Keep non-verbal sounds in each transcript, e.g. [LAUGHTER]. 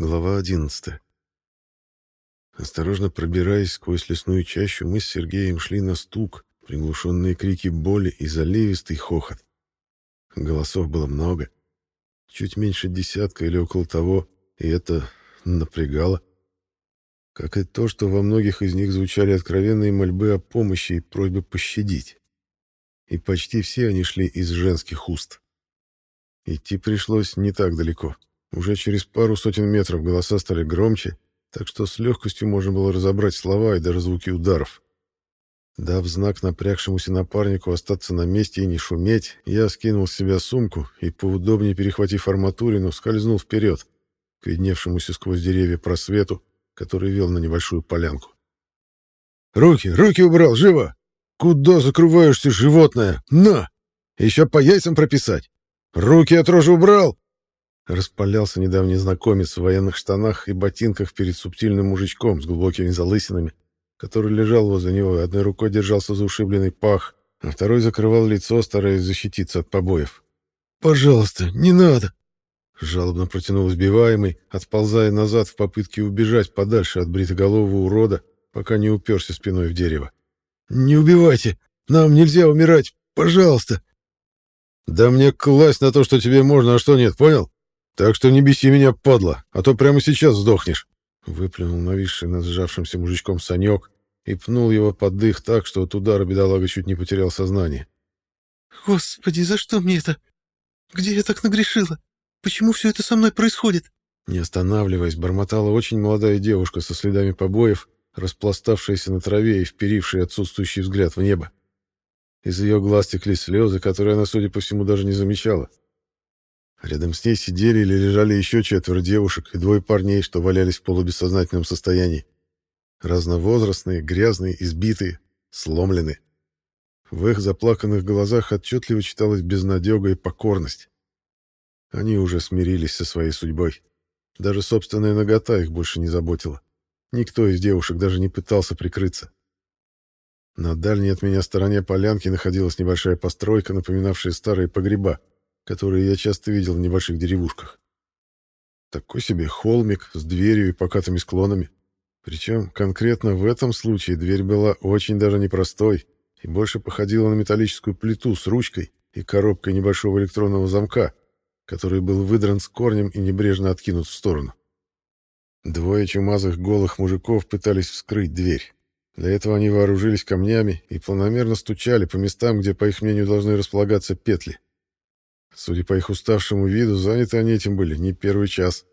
Глава 11. Осторожно пробираясь сквозь лесную чащу, мы с Сергеем шли на стук, приглушенные крики боли и заливистый хохот. Голосов было много. Чуть меньше десятка или около того, и это напрягало. Как и то, что во многих из них звучали откровенные мольбы о помощи и просьбы пощадить. И почти все они шли из женских уст. Идти пришлось не так далеко. Уже через пару сотен метров голоса стали громче, так что с легкостью можно было разобрать слова и даже звуки ударов. Дав знак напрягшемуся напарнику остаться на месте и не шуметь, я скинул с себя сумку и, поудобнее перехватив арматурину, скользнул вперед, к видневшемуся сквозь деревья просвету, который вел на небольшую полянку. «Руки, руки убрал, живо! Куда закрываешься, животное? На! Еще по яйцам прописать! Руки от рожи убрал!» Распалялся недавний знакомец в военных штанах и ботинках перед субтильным мужичком с глубокими залысинами, который лежал возле него и одной рукой держался за ушибленный пах, а второй закрывал лицо, стараясь защититься от побоев. «Пожалуйста, не надо!» Жалобно протянул избиваемый, отползая назад в попытке убежать подальше от бритоголового урода, пока не уперся спиной в дерево. «Не убивайте! Нам нельзя умирать! Пожалуйста!» «Да мне класть на то, что тебе можно, а что нет, понял? Так что не беси меня, падла, а то прямо сейчас сдохнешь. Выплюнул нависший над сжавшимся мужичком Санек и пнул его под дых так, что от удара бедолага чуть не потерял сознание. «Господи, за что мне это? Где я так нагрешила? Почему все это со мной происходит?» Не останавливаясь, бормотала очень молодая девушка со следами побоев, распластавшаяся на траве и вперившая отсутствующий взгляд в небо. Из ее глаз текли слезы, которые она, судя по всему, даже не замечала. Рядом с ней сидели или лежали еще четверо девушек и двое парней, что валялись в полубессознательном состоянии. Разновозрастные, грязные, избитые, сломленные. В их заплаканных глазах отчетливо читалась безнадега и покорность. Они уже смирились со своей судьбой. Даже собственная нагота их больше не заботила. Никто из девушек даже не пытался прикрыться. На дальней от меня стороне полянки находилась небольшая постройка, напоминавшая старые погреба которые я часто видел в небольших деревушках. Такой себе холмик с дверью и покатыми склонами. Причем конкретно в этом случае дверь была очень даже непростой и больше походила на металлическую плиту с ручкой и коробкой небольшого электронного замка, который был выдран с корнем и небрежно откинут в сторону. Двое чумазых голых мужиков пытались вскрыть дверь. Для этого они вооружились камнями и планомерно стучали по местам, где, по их мнению, должны располагаться петли. Судя по их уставшему виду, заняты они этим были не первый час.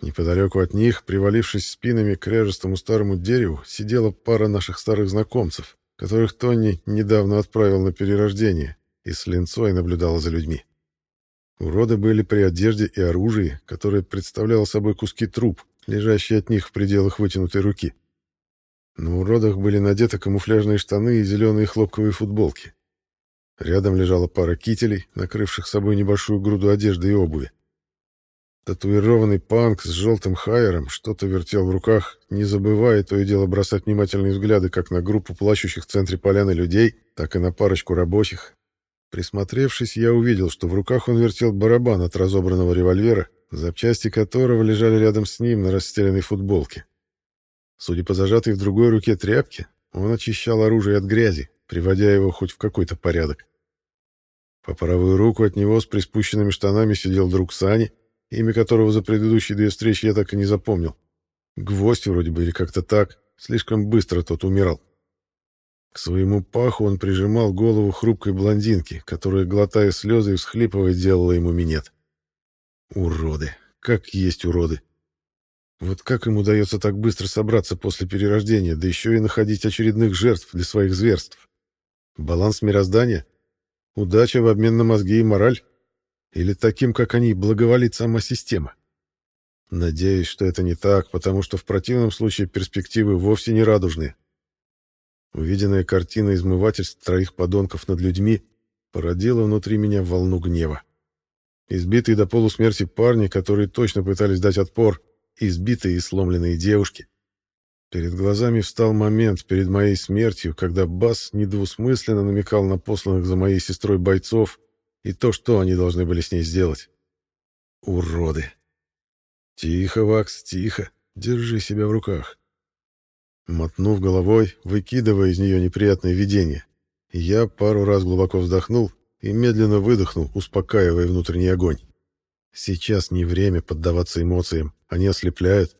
Неподалеку от них, привалившись спинами к режестому старому дереву, сидела пара наших старых знакомцев, которых Тони недавно отправил на перерождение, и с линцой наблюдала за людьми. Уроды были при одежде и оружии, которое представляло собой куски труб, лежащие от них в пределах вытянутой руки. На уродах были надеты камуфляжные штаны и зеленые хлопковые футболки. Рядом лежала пара кителей, накрывших собой небольшую груду одежды и обуви. Татуированный панк с желтым хайером что-то вертел в руках, не забывая то и дело бросать внимательные взгляды как на группу плачущих в центре поляны людей, так и на парочку рабочих. Присмотревшись, я увидел, что в руках он вертел барабан от разобранного револьвера, запчасти которого лежали рядом с ним на расстеленной футболке. Судя по зажатой в другой руке тряпке, он очищал оружие от грязи, приводя его хоть в какой-то порядок. По правую руку от него с приспущенными штанами сидел друг Сани, имя которого за предыдущие две встречи я так и не запомнил. Гвоздь вроде бы или как-то так, слишком быстро тот умирал. К своему паху он прижимал голову хрупкой блондинки, которая, глотая слезы и всхлипывая, делала ему минет. Уроды! Как есть уроды! Вот как им удается так быстро собраться после перерождения, да еще и находить очередных жертв для своих зверств? Баланс мироздания? Удача в обмен на мозги и мораль? Или таким, как они, благоволит сама система? Надеюсь, что это не так, потому что в противном случае перспективы вовсе не радужные. Увиденная картина измывательств троих подонков над людьми породила внутри меня волну гнева. Избитые до полусмерти парни, которые точно пытались дать отпор, избитые и сломленные девушки. Перед глазами встал момент перед моей смертью, когда Бас недвусмысленно намекал на посланных за моей сестрой бойцов и то, что они должны были с ней сделать. Уроды! Тихо, Вакс, тихо. Держи себя в руках. Мотнув головой, выкидывая из нее неприятное видение, я пару раз глубоко вздохнул и медленно выдохнул, успокаивая внутренний огонь. Сейчас не время поддаваться эмоциям, они ослепляют.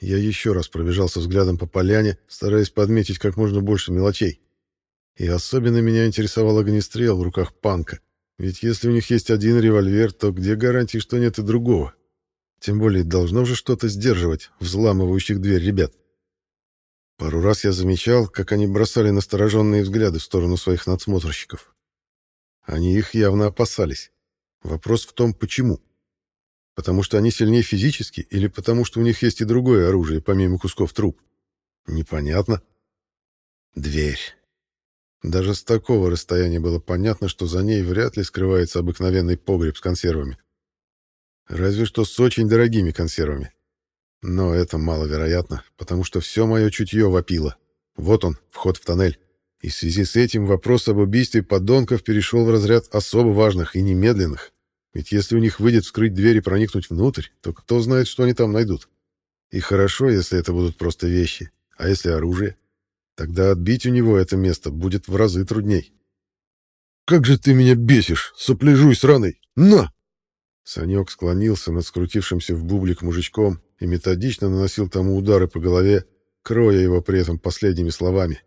Я еще раз пробежался взглядом по поляне, стараясь подметить как можно больше мелочей. И особенно меня интересовал огнестрел в руках панка. Ведь если у них есть один револьвер, то где гарантии, что нет и другого? Тем более должно же что-то сдерживать взламывающих дверь ребят. Пару раз я замечал, как они бросали настороженные взгляды в сторону своих надсмотрщиков. Они их явно опасались. Вопрос в том, почему. Потому что они сильнее физически или потому что у них есть и другое оружие, помимо кусков труб? Непонятно. Дверь. Даже с такого расстояния было понятно, что за ней вряд ли скрывается обыкновенный погреб с консервами. Разве что с очень дорогими консервами. Но это маловероятно, потому что все мое чутье вопило. Вот он, вход в тоннель. И в связи с этим вопрос об убийстве подонков перешел в разряд особо важных и немедленных. Ведь если у них выйдет вскрыть дверь и проникнуть внутрь, то кто знает, что они там найдут. И хорошо, если это будут просто вещи. А если оружие? Тогда отбить у него это место будет в разы трудней. «Как же ты меня бесишь, сопляжуй сраный! На!» Санек склонился над скрутившимся в бублик мужичком и методично наносил тому удары по голове, кроя его при этом последними словами.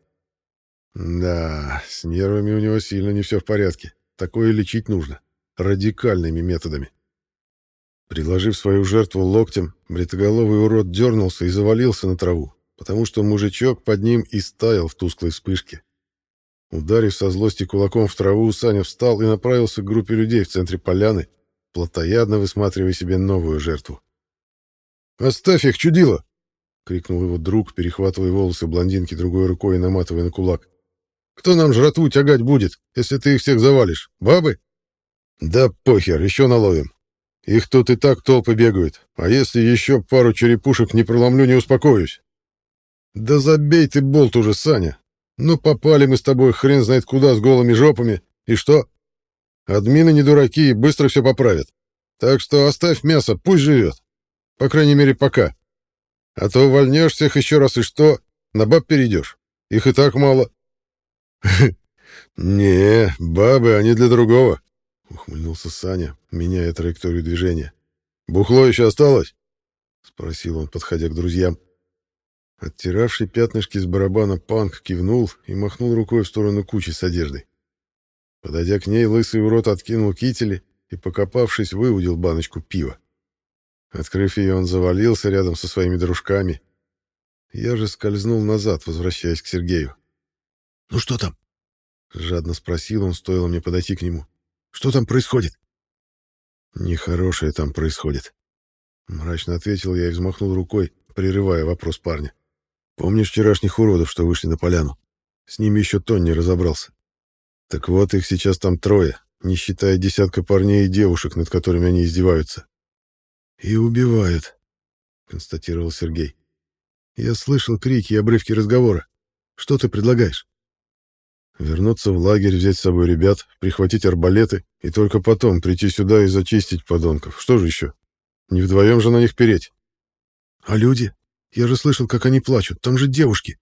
Да, с нервами у него сильно не все в порядке. Такое лечить нужно. Радикальными методами. Приложив свою жертву локтем, бритоголовый урод дернулся и завалился на траву, потому что мужичок под ним и стаял в тусклой вспышке. Ударив со злости кулаком в траву, Саня встал и направился к группе людей в центре поляны, плотоядно высматривая себе новую жертву. «Оставь их, чудило!» — крикнул его друг, перехватывая волосы блондинки другой рукой и наматывая на кулак. Кто нам жратву тягать будет, если ты их всех завалишь? Бабы? Да похер, еще наловим. Их тут и так толпы бегают. А если еще пару черепушек не проломлю, не успокоюсь. Да забей ты болт уже, Саня. Ну, попали мы с тобой хрен знает куда с голыми жопами. И что? Админы не дураки и быстро все поправят. Так что оставь мясо, пусть живет. По крайней мере, пока. А то увольнешь всех еще раз, и что? На баб перейдешь. Их и так мало. [LAUGHS] «Не, бабы, они для другого», — ухмыльнулся Саня, меняя траекторию движения. «Бухло еще осталось?» — спросил он, подходя к друзьям. Оттиравший пятнышки с барабана панк кивнул и махнул рукой в сторону кучи с одеждой. Подойдя к ней, лысый урод откинул кители и, покопавшись, выудил баночку пива. Открыв ее, он завалился рядом со своими дружками. Я же скользнул назад, возвращаясь к Сергею. «Ну что там?» — жадно спросил он, стоило мне подойти к нему. «Что там происходит?» «Нехорошее там происходит», — мрачно ответил я и взмахнул рукой, прерывая вопрос парня. «Помнишь вчерашних уродов, что вышли на поляну? С ними еще Тон не разобрался. Так вот, их сейчас там трое, не считая десятка парней и девушек, над которыми они издеваются. «И убивают», — констатировал Сергей. «Я слышал крики и обрывки разговора. Что ты предлагаешь?» Вернуться в лагерь, взять с собой ребят, прихватить арбалеты и только потом прийти сюда и зачистить подонков. Что же еще? Не вдвоем же на них переть. А люди? Я же слышал, как они плачут. Там же девушки.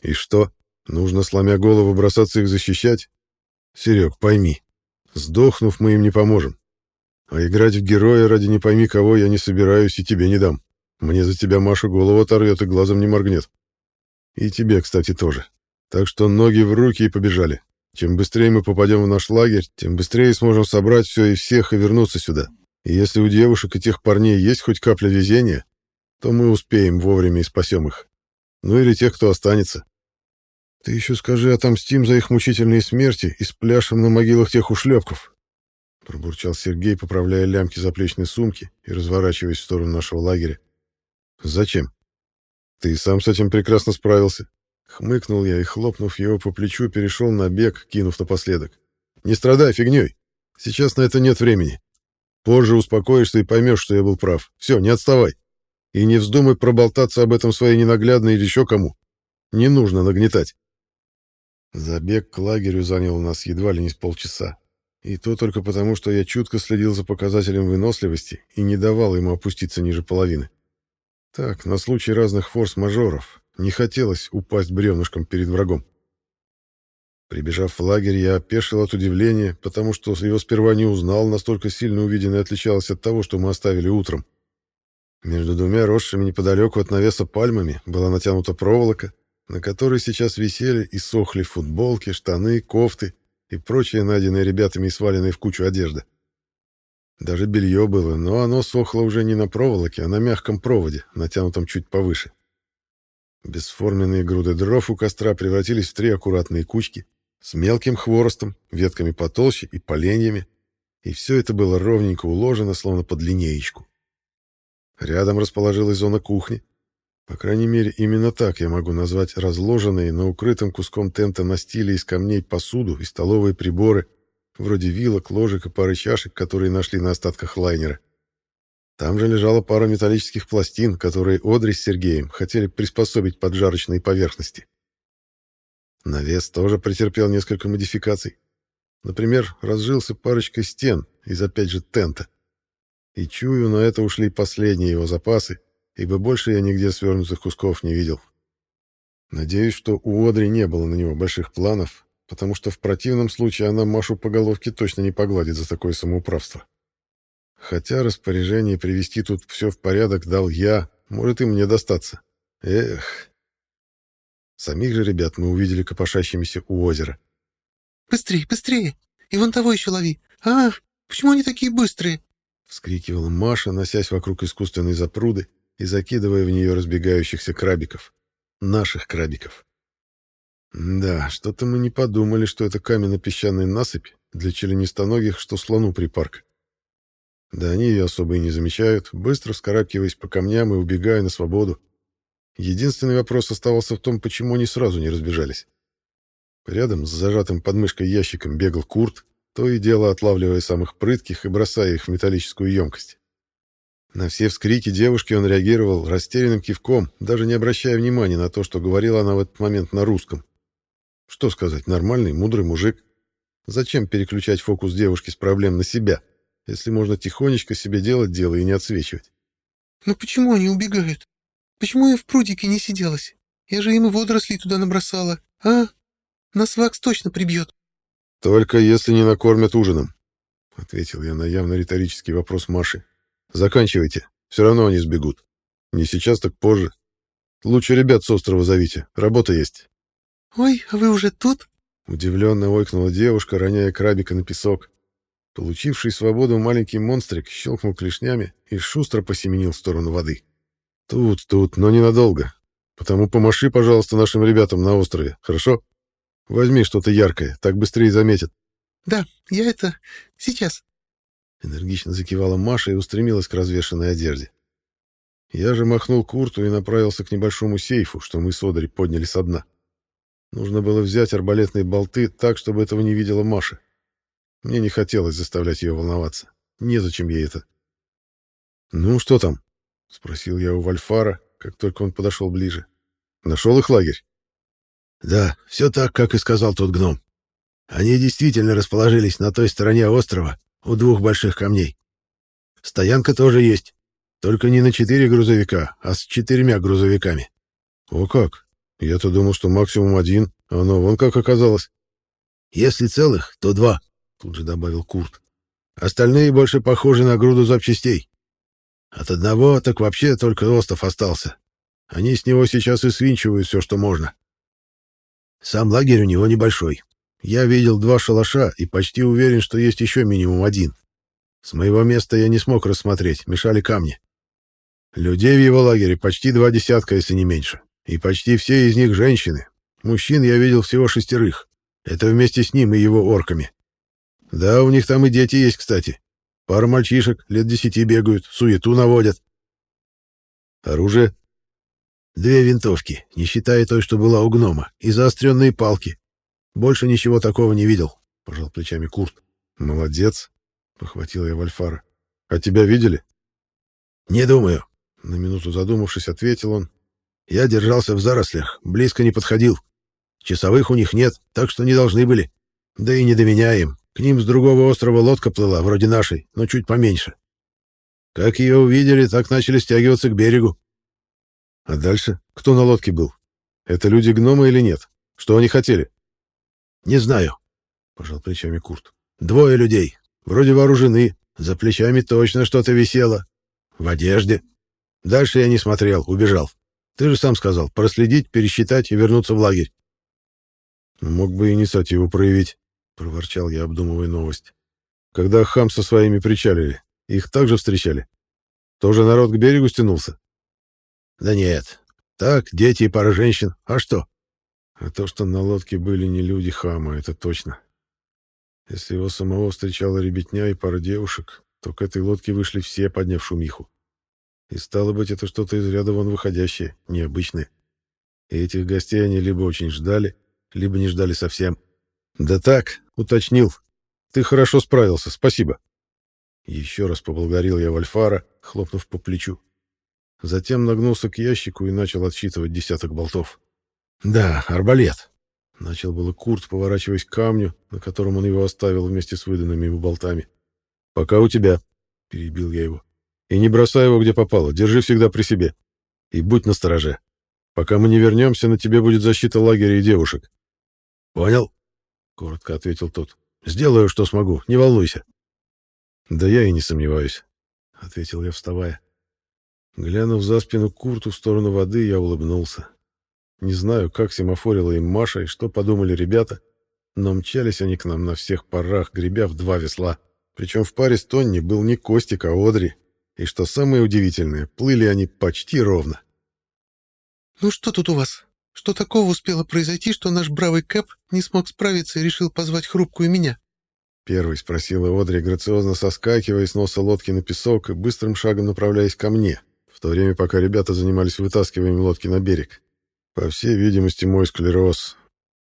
И что? Нужно, сломя голову, бросаться их защищать? Серег, пойми, сдохнув, мы им не поможем. А играть в героя ради не пойми кого я не собираюсь и тебе не дам. Мне за тебя Маша голову оторвет и глазом не моргнет. И тебе, кстати, тоже. Так что ноги в руки и побежали. Чем быстрее мы попадем в наш лагерь, тем быстрее сможем собрать все и всех и вернуться сюда. И если у девушек и тех парней есть хоть капля везения, то мы успеем вовремя и спасем их. Ну или тех, кто останется. Ты еще скажи, отомстим за их мучительные смерти и спляшем на могилах тех ушлепков. Пробурчал Сергей, поправляя лямки заплечной сумки и разворачиваясь в сторону нашего лагеря. Зачем? Ты сам с этим прекрасно справился. Хмыкнул я и, хлопнув его по плечу, перешел на бег, кинув напоследок. «Не страдай фигней. Сейчас на это нет времени. Позже успокоишься и поймешь, что я был прав. Все, не отставай. И не вздумай проболтаться об этом своей ненаглядной или еще кому. Не нужно нагнетать». Забег к лагерю занял у нас едва ли не с полчаса. И то только потому, что я чутко следил за показателем выносливости и не давал ему опуститься ниже половины. Так, на случай разных форс-мажоров, не хотелось упасть бревнышком перед врагом. Прибежав в лагерь, я опешил от удивления, потому что его сперва не узнал, настолько сильно увиденное отличалось от того, что мы оставили утром. Между двумя росшими неподалеку от навеса пальмами была натянута проволока, на которой сейчас висели и сохли футболки, штаны, кофты и прочее найденное ребятами и сваленное в кучу одежда. Даже белье было, но оно сохло уже не на проволоке, а на мягком проводе, натянутом чуть повыше. Бесформенные груды дров у костра превратились в три аккуратные кучки с мелким хворостом, ветками потолще и поленьями, и все это было ровненько уложено, словно под линеечку. Рядом расположилась зона кухни. По крайней мере, именно так я могу назвать разложенные на укрытом куском тента настиле из камней посуду и столовые приборы, вроде вилок, ложек и пары чашек, которые нашли на остатках лайнера. Там же лежала пара металлических пластин, которые Одри с Сергеем хотели приспособить под жарочные поверхности. Навес тоже претерпел несколько модификаций. Например, разжился парочкой стен из опять же тента. И чую, на это ушли последние его запасы, ибо больше я нигде свернутых кусков не видел. Надеюсь, что у Одри не было на него больших планов, потому что в противном случае она Машу по головке точно не погладит за такое самоуправство. Хотя распоряжение привести тут все в порядок дал я, может и мне достаться. Эх... Самих же ребят мы увидели копошащимися у озера. «Быстрее, быстрее! И вон того еще лови! А, почему они такие быстрые?» Вскрикивала Маша, носясь вокруг искусственной запруды и закидывая в нее разбегающихся крабиков. Наших крабиков. Да, что-то мы не подумали, что это каменно-песчаная насыпь для членистоногих, что слону припарк. Да они ее особо и не замечают, быстро вскарабкиваясь по камням и убегая на свободу. Единственный вопрос оставался в том, почему они сразу не разбежались. Рядом с зажатым подмышкой ящиком бегал Курт, то и дело отлавливая самых прытких и бросая их в металлическую емкость. На все вскрики девушки он реагировал растерянным кивком, даже не обращая внимания на то, что говорила она в этот момент на русском. Что сказать, нормальный, мудрый мужик. Зачем переключать фокус девушки с проблем на себя, если можно тихонечко себе делать дело и не отсвечивать? «Но почему они убегают?» Почему я в прудике не сиделась? Я же им и водоросли туда набросала. А? Нас Вакс точно прибьет. — Только если не накормят ужином, — ответил я на явно риторический вопрос Маши. — Заканчивайте. Все равно они сбегут. Не сейчас, так позже. Лучше ребят с острова зовите. Работа есть. — Ой, а вы уже тут? — удивленно ойкнула девушка, роняя крабика на песок. Получивший свободу маленький монстрик щелкнул клешнями и шустро посеменил в сторону воды. — Тут, тут, но ненадолго. Потому помаши, пожалуйста, нашим ребятам на острове, хорошо? Возьми что-то яркое, так быстрее заметят. Да, я это... сейчас. Энергично закивала Маша и устремилась к развешанной одежде. Я же махнул курту и направился к небольшому сейфу, что мы с Одри подняли со дна. Нужно было взять арбалетные болты так, чтобы этого не видела Маша. Мне не хотелось заставлять ее волноваться. Незачем ей это. «Ну, что там?» — спросил я у Вальфара, как только он подошел ближе. «Нашел их лагерь?» «Да, все так, как и сказал тот гном. Они действительно расположились на той стороне острова, у двух больших камней. Стоянка тоже есть, только не на четыре грузовика, а с четырьмя грузовиками». «О как! Я-то думал, что максимум один, а оно вон как оказалось». «Если целых, то два», — тут же добавил Курт. «Остальные больше похожи на груду запчастей. От одного так вообще только остов остался. Они с него сейчас и свинчивают все, что можно. Сам лагерь у него небольшой. Я видел два шалаша и почти уверен, что есть еще минимум один. С моего места я не смог рассмотреть, мешали камни. Людей в его лагере почти два десятка, если не меньше. И почти все из них женщины. Мужчин я видел всего шестерых. Это вместе с ним и его орками. Да, у них там и дети есть, кстати. Пара мальчишек лет десяти бегают, суету наводят. Оружие? Две винтовки, не считая той, что была у гнома, и заостренные палки. Больше ничего такого не видел, — пожал плечами Курт. Молодец, — похватил я Вальфара. А тебя видели? Не думаю, — на минуту задумавшись, ответил он. Я держался в зарослях, близко не подходил. Часовых у них нет, так что не должны были. Да и не до меня им. К ним с другого острова лодка плыла, вроде нашей, но чуть поменьше. Как ее увидели, так начали стягиваться к берегу. А дальше? Кто на лодке был? Это люди-гномы или нет? Что они хотели? Не знаю, пожал плечами Курт. Двое людей. Вроде вооружены. За плечами точно что-то висело. В одежде. Дальше я не смотрел, убежал. Ты же сам сказал, проследить, пересчитать и вернуться в лагерь. Мог бы инициативу проявить, проворчал я, обдумывая новость. Когда хам со своими причалили, их также встречали? Тоже народ к берегу стянулся? Да нет. Так, дети и пара женщин. А что? А то, что на лодке были не люди хама, это точно. Если его самого встречала ребятня и пара девушек, то к этой лодке вышли все, подняв шумиху. И стало быть, это что-то из ряда вон выходящее, необычное. И этих гостей они либо очень ждали, либо не ждали совсем. Да так, уточнил. Ты хорошо справился, спасибо. Еще раз поблагодарил я Вальфара, хлопнув по плечу. Затем нагнулся к ящику и начал отсчитывать десяток болтов. Да, арбалет. Начал было Курт, поворачиваясь к камню, на котором он его оставил вместе с выданными ему болтами. «Пока у тебя», — перебил я его. «И не бросай его, где попало, держи всегда при себе. И будь настороже. Пока мы не вернемся, на тебе будет защита лагеря и девушек». «Понял», — коротко ответил тот. «Сделаю, что смогу, не волнуйся». «Да я и не сомневаюсь», — ответил я, вставая. Глянув за спину Курту в сторону воды, я улыбнулся. Не знаю, как семафорила им Маша и что подумали ребята, но мчались они к нам на всех парах, гребя в два весла. Причем в паре с Тонни был не Костик, а Одри. И что самое удивительное, плыли они почти ровно. «Ну что тут у вас? Что такого успело произойти, что наш бравый Кэп не смог справиться и решил позвать хрупкую меня?» Первый спросила Одри, грациозно соскакивая с носа лодки на песок и быстрым шагом направляясь ко мне, в то время пока ребята занимались вытаскиванием лодки на берег. По всей видимости, мой склероз.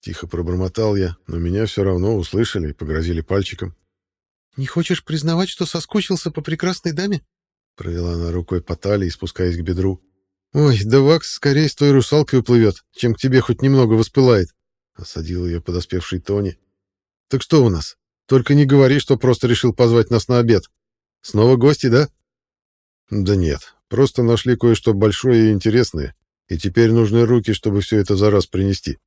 Тихо пробормотал я, но меня все равно услышали и погрозили пальчиком. «Не хочешь признавать, что соскучился по прекрасной даме?» Провела она рукой по талии, спускаясь к бедру. «Ой, да Вакс скорее с той русалкой уплывет, чем к тебе хоть немного воспылает», — осадил ее подоспевший Тони. «Так что у нас? Только не говори, что просто решил позвать нас на обед. Снова гости, да?» «Да нет, просто нашли кое-что большое и интересное, и теперь нужны руки, чтобы все это за раз принести.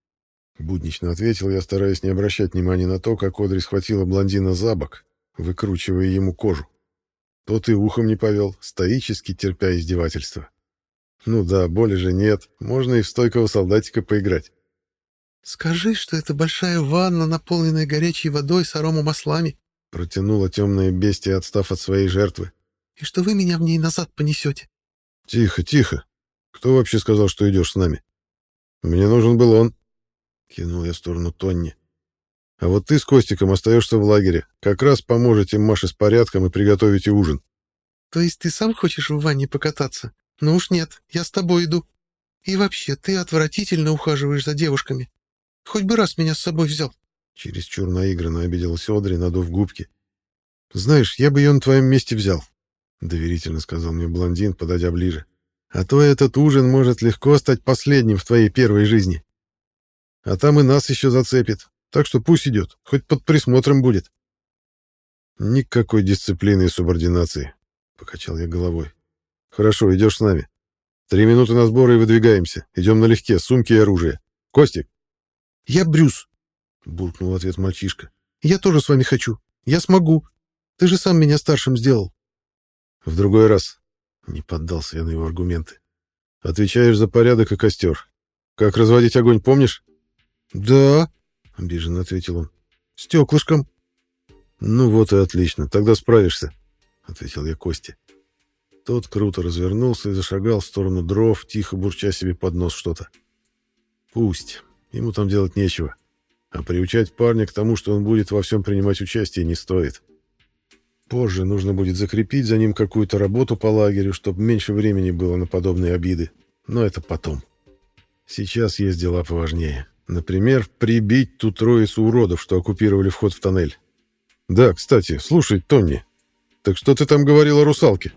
Буднично ответил я, стараясь не обращать внимания на то, как Одри схватила блондина за бок, выкручивая ему кожу. Тот и ухом не повел, стоически терпя издевательства. Ну да, боли же нет, можно и в стойкого солдатика поиграть. «Скажи, что это большая ванна, наполненная горячей водой с аромамаслами», протянула темное бестия, отстав от своей жертвы. «И что вы меня в ней назад понесете». «Тихо, тихо. Кто вообще сказал, что идешь с нами? Мне нужен был он. Кинул я в сторону Тонни. А вот ты с Костиком остаешься в лагере. Как раз поможете Маше с порядком и приготовите ужин. То есть ты сам хочешь в ванне покататься? Ну уж нет, я с тобой иду. И вообще, ты отвратительно ухаживаешь за девушками. Хоть бы раз меня с собой взял. Чересчур наигранно обиделась Одри, надув губки. «Знаешь, я бы ее на твоем месте взял», — доверительно сказал мне блондин, подойдя ближе. А то этот ужин может легко стать последним в твоей первой жизни. А там и нас еще зацепит. Так что пусть идет, хоть под присмотром будет. Никакой дисциплины и субординации, — покачал я головой. Хорошо, идешь с нами. Три минуты на сборы и выдвигаемся. Идем налегке, сумки и оружие. Костик. Я Брюс, — буркнул ответ мальчишка. Я тоже с вами хочу. Я смогу. Ты же сам меня старшим сделал. В другой раз, не поддался я на его аргументы. Отвечаешь за порядок и костер. Как разводить огонь, помнишь? Да, обиженно ответил он. Стеклышком. Ну вот и отлично, тогда справишься, ответил я Косте. Тот круто развернулся и зашагал в сторону дров, тихо бурча себе под нос что-то. Пусть, ему там делать нечего. А приучать парня к тому, что он будет во всем принимать участие, не стоит. Позже нужно будет закрепить за ним какую-то работу по лагерю, чтобы меньше времени было на подобные обиды. Но это потом. Сейчас есть дела поважнее. Например, прибить ту троицу уродов, что оккупировали вход в тоннель. Да, кстати, слушай, Тони, так что ты там говорил о русалке?